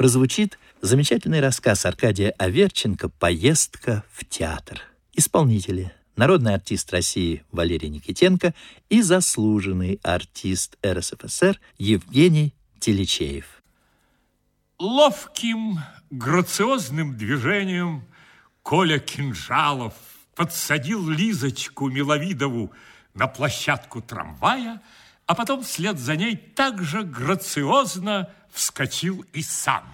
прозвучит замечательный рассказ Аркадия Аверченко «Поездка в театр». Исполнители народный артист России Валерий Никитенко и заслуженный артист РСФСР Евгений Телечеев. Ловким, грациозным движением Коля Кинжалов подсадил Лизочку Миловидову на площадку трамвая, а потом вслед за ней также грациозно вскочил и сам.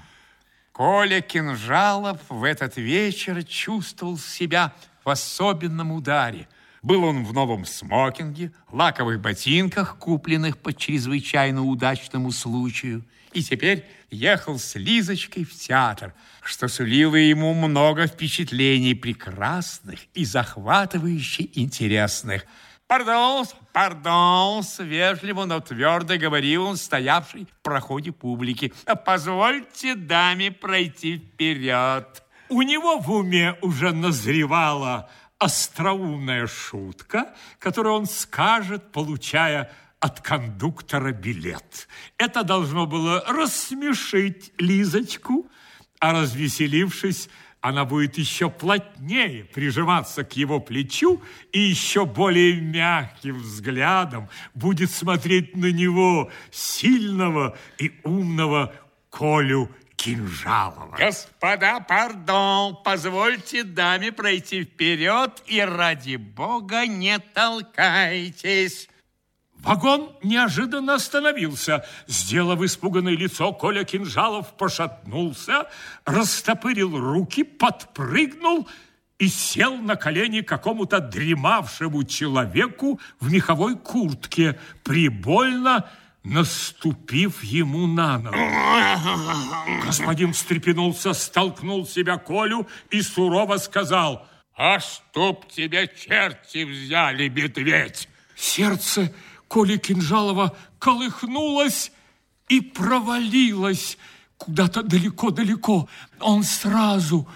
Коля Кинжалов в этот вечер чувствовал себя в особенном ударе. Был он в новом смокинге, лаковых ботинках, купленных по чрезвычайно удачному случаю, и теперь ехал с Лизочкой в театр, что сулило ему много впечатлений прекрасных и захватывающе интересных. «Пардон, пардон!» — вежливо, но твердо говорил он, стоявший в проходе публики. «Позвольте даме пройти вперед!» У него в уме уже назревала остроумная шутка, которую он скажет, получая от кондуктора билет. Это должно было рассмешить Лизочку, а развеселившись, она будет еще плотнее прижиматься к его плечу и еще более мягким взглядом будет смотреть на него, сильного и умного Колю Кинжалова. Господа, пардон, позвольте даме пройти вперед и ради бога не толкайтесь. Вагон неожиданно остановился. Сделав испуганное лицо, Коля Кинжалов пошатнулся, растопырил руки, подпрыгнул и сел на колени какому-то дремавшему человеку в меховой куртке, прибольно наступив ему на ногу. Господин встрепенулся, столкнул себя Колю и сурово сказал, «А чтоб тебя черти взяли, медведь!» Сердце Коли Кинжалова колыхнулось и провалилось куда-то далеко-далеко. Он сразу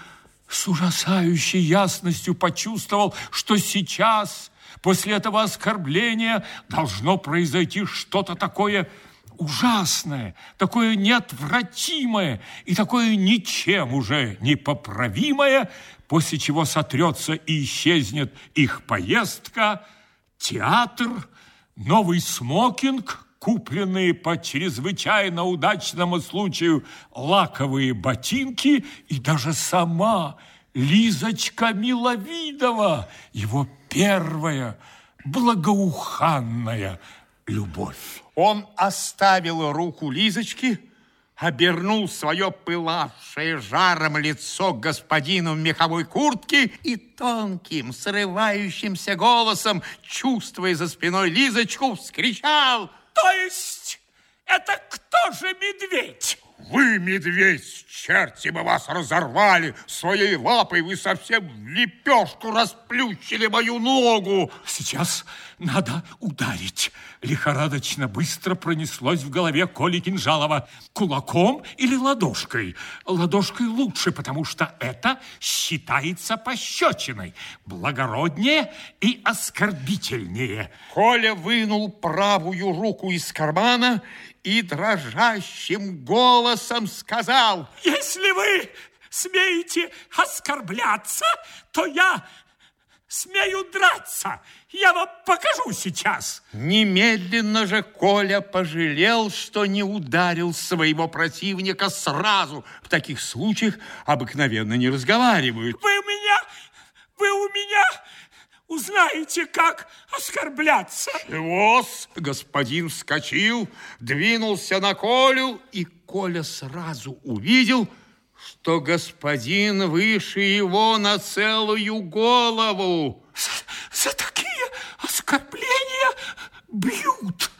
с ужасающей ясностью почувствовал, что сейчас После этого оскорбления должно произойти что-то такое ужасное, такое неотвратимое и такое ничем уже непоправимое, после чего сотрется и исчезнет их поездка, театр, новый смокинг, купленные по чрезвычайно удачному случаю лаковые ботинки и даже сама Лизочка Миловидова, его первая благоуханная любовь. Он оставил руку Лизочки, обернул свое пылавшее жаром лицо господину в меховой куртке и тонким, срывающимся голосом, чувствуя за спиной Лизочку, вскричал «То есть это кто же медведь?» Вы, медведь, черти бы вас разорвали, своей лапой вы совсем в лепешку расплющили мою ногу. Сейчас надо ударить. Лихорадочно быстро пронеслось в голове Коли Кинжалова. Кулаком или ладошкой? Ладошкой лучше, потому что это считается пощечиной. Благороднее и оскорбительнее. Коля вынул правую руку из кармана и дрожащим голосом сказал, «Если вы смеете оскорбляться, то я смею драться. Я вам покажу сейчас. Немедленно же Коля пожалел, что не ударил своего противника сразу. В таких случаях обыкновенно не разговаривают. Вы у меня, вы у меня узнаете, как оскорбляться. Чего-с? Господин вскочил, двинулся на Колю, и Коля сразу увидел, что господин выше его на целую голову. За, за такие оскорбления бьют.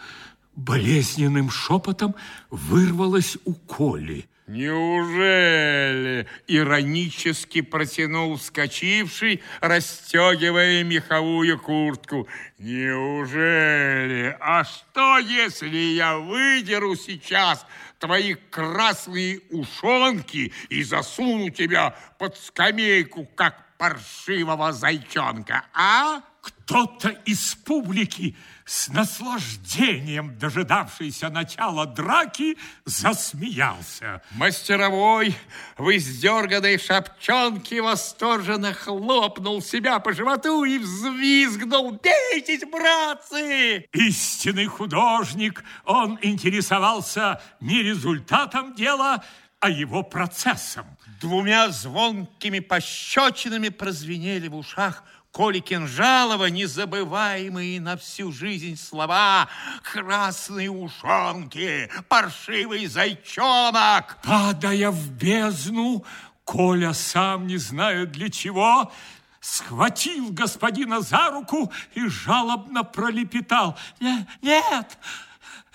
Болезненным шепотом вырвалось у Коли. Неужели? Иронически протянул вскочивший, расстегивая меховую куртку. Неужели? А что, если я выдеру сейчас твои красные ушонки и засуну тебя под скамейку, как паршивого зайчонка, а? Кто-то из публики, с наслаждением дожидавшийся начала драки, засмеялся. Мастеровой в издерганной шапчонке восторженно хлопнул себя по животу и взвизгнул. «Бейтесь, братцы!» Истинный художник, он интересовался не результатом дела, а его процессом. Двумя звонкими пощечинами прозвенели в ушах Коли Кинжалова незабываемые на всю жизнь слова «Красные ушонки», «Паршивый зайчонок». Падая в бездну, Коля, сам не зная для чего, схватил господина за руку и жалобно пролепетал. «Нет, нет,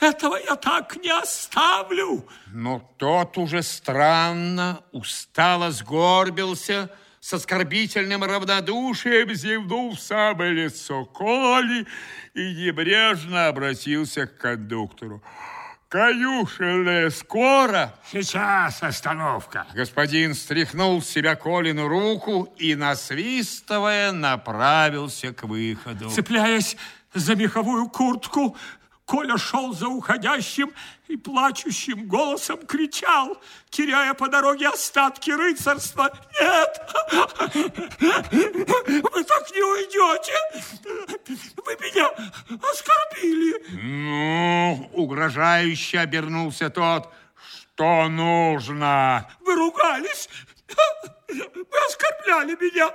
этого я так не оставлю!» Но тот уже странно, устало сгорбился, с оскорбительным равнодушием зевнул в самое лицо Коли и небрежно обратился к кондуктору. Конюшенная скоро? Сейчас остановка. Господин стряхнул с себя Колину руку и, насвистывая, направился к выходу. Цепляясь за меховую куртку, Коля шел за уходящим и плачущим голосом кричал, теряя по дороге остатки рыцарства. «Нет! Вы так не уйдете! Вы меня оскорбили!» «Ну, угрожающе обернулся тот. Что нужно?» «Вы ругались! Вы оскорбляли меня!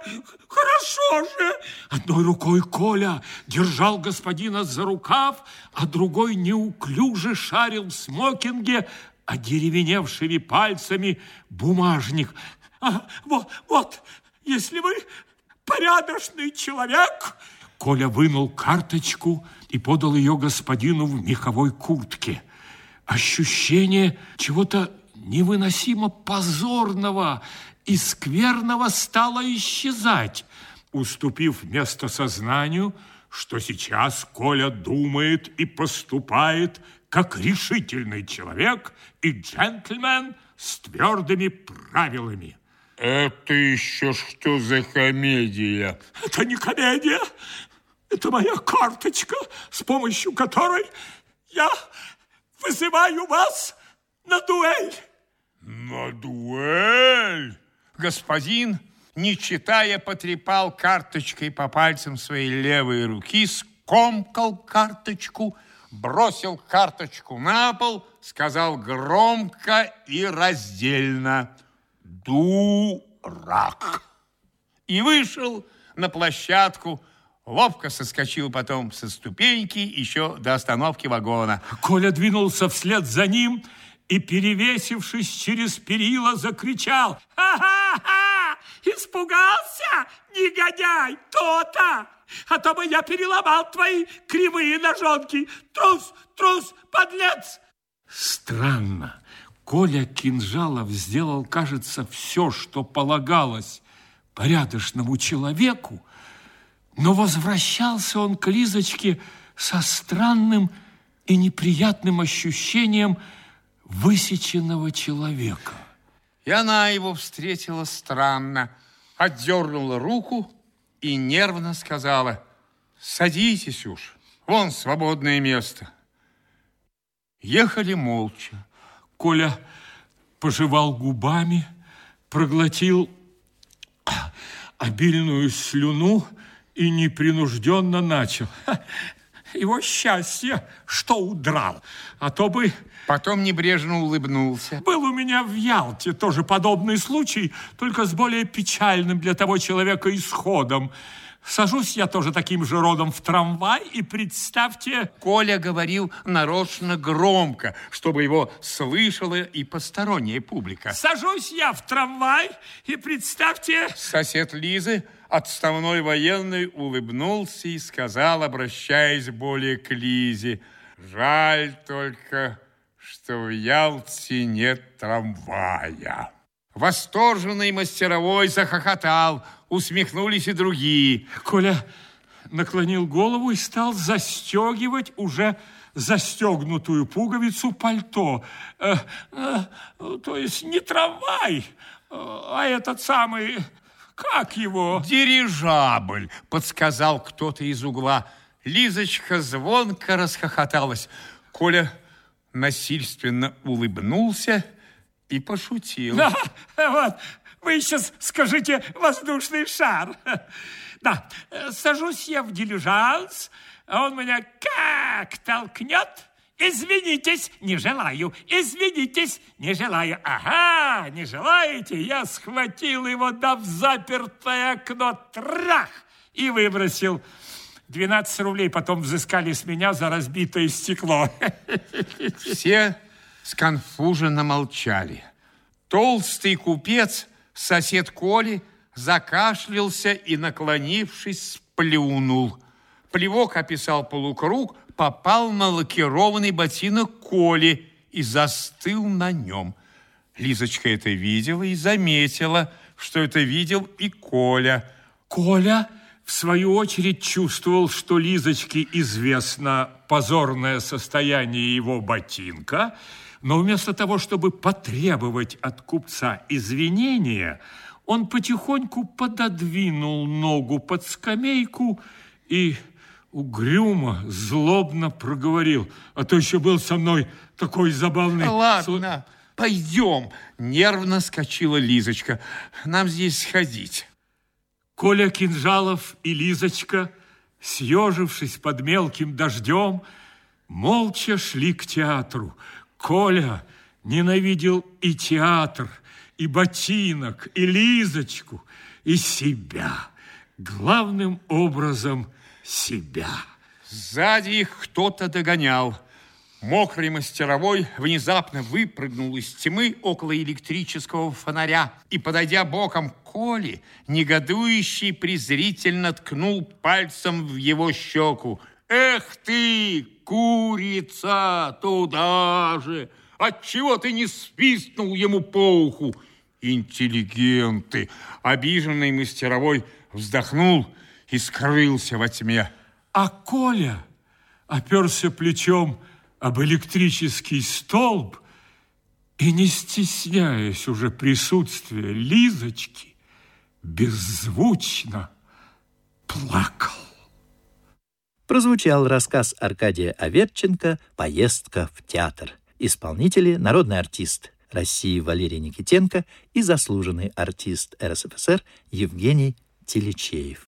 Хорошо же!» Одной рукой Коля держал господина за рукав, а другой неуклюже шарил в смокинге, одеревеневшими пальцами бумажник. А, вот, вот, если вы порядочный человек... Коля вынул карточку и подал ее господину в меховой куртке. Ощущение чего-то невыносимо позорного и скверного стало исчезать, уступив место сознанию, что сейчас Коля думает и поступает как решительный человек и джентльмен с твердыми правилами. Это еще что за комедия? Это не комедия, это моя карточка, с помощью которой я вызываю вас на дуэль. На дуэль? Господин, не читая, потрепал карточкой по пальцам своей левой руки, скомкал карточку, бросил карточку на пол, сказал громко и раздельно «Дурак!» и вышел на площадку, ловко соскочил потом со ступеньки еще до остановки вагона. Коля двинулся вслед за ним и, перевесившись через перила, закричал «Ха-ха-ха! Испугался, негодяй, то-то! А то бы я переломал твои кривые ножонки! Трус, трус, подлец!» Странно. Коля Кинжалов сделал, кажется, все, что полагалось порядочному человеку, но возвращался он к Лизочке со странным и неприятным ощущением высеченного человека. И она его встретила странно, отдернула руку и нервно сказала, «Садитесь уж, вон свободное место». Ехали молча. Коля пожевал губами, проглотил обильную слюну и непринужденно начал. Его счастье, что удрал, а то бы... Потом небрежно улыбнулся. Был у меня в Ялте тоже подобный случай, только с более печальным для того человека исходом. Сажусь я тоже таким же родом в трамвай, и представьте... Коля говорил нарочно громко, чтобы его слышала и посторонняя публика. Сажусь я в трамвай, и представьте... Сосед Лизы, отставной военный, улыбнулся и сказал, обращаясь более к Лизе, «Жаль только, что в Ялте нет трамвая». Восторженный мастеровой захохотал, усмехнулись и другие. Коля наклонил голову и стал застегивать уже застегнутую пуговицу пальто. Э, э, то есть не трамвай, а этот самый, Как его? Дирижабль, подсказал кто-то из угла. Лизочка звонко расхохоталась. Коля насильственно улыбнулся и пошутил. Да, вот, вы сейчас скажите воздушный шар. Да, сажусь я в дилижанс, а он меня как толкнет. Извинитесь, не желаю. Извинитесь, не желаю. Ага, не желаете? Я схватил его да в запертое окно. Трах! И выбросил. 12 рублей потом взыскали с меня за разбитое стекло. Все сконфуженно молчали. Толстый купец, сосед Коли, закашлялся и, наклонившись, сплюнул. Плевок описал полукруг, попал на лакированный ботинок Коли и застыл на нем. Лизочка это видела и заметила, что это видел и Коля. Коля, в свою очередь, чувствовал, что Лизочке известно позорное состояние его ботинка, но вместо того, чтобы потребовать от купца извинения, он потихоньку пододвинул ногу под скамейку и угрюмо, злобно проговорил, а то еще был со мной такой забавный... Ладно, пойдем, нервно скочила Лизочка. Нам здесь сходить. Коля Кинжалов и Лизочка, съежившись под мелким дождем, молча шли к театру. Коля ненавидел и театр, и ботинок, и Лизочку, и себя. Главным образом – себя. Сзади их кто-то догонял. Мокрый мастеровой внезапно выпрыгнул из тьмы около электрического фонаря и, подойдя боком к Коле, негодующий презрительно ткнул пальцем в его щеку. «Эх ты, курица, туда же! Отчего ты не свистнул ему по уху?» Интеллигенты! Обиженный мастеровой вздохнул и скрылся во тьме. А Коля оперся плечом об электрический столб и, не стесняясь уже присутствия Лизочки, беззвучно плакал. Прозвучал рассказ Аркадия Аверченко «Поездка в театр». Исполнители – народный артист России Валерий Никитенко и заслуженный артист РСФСР Евгений Телечеев.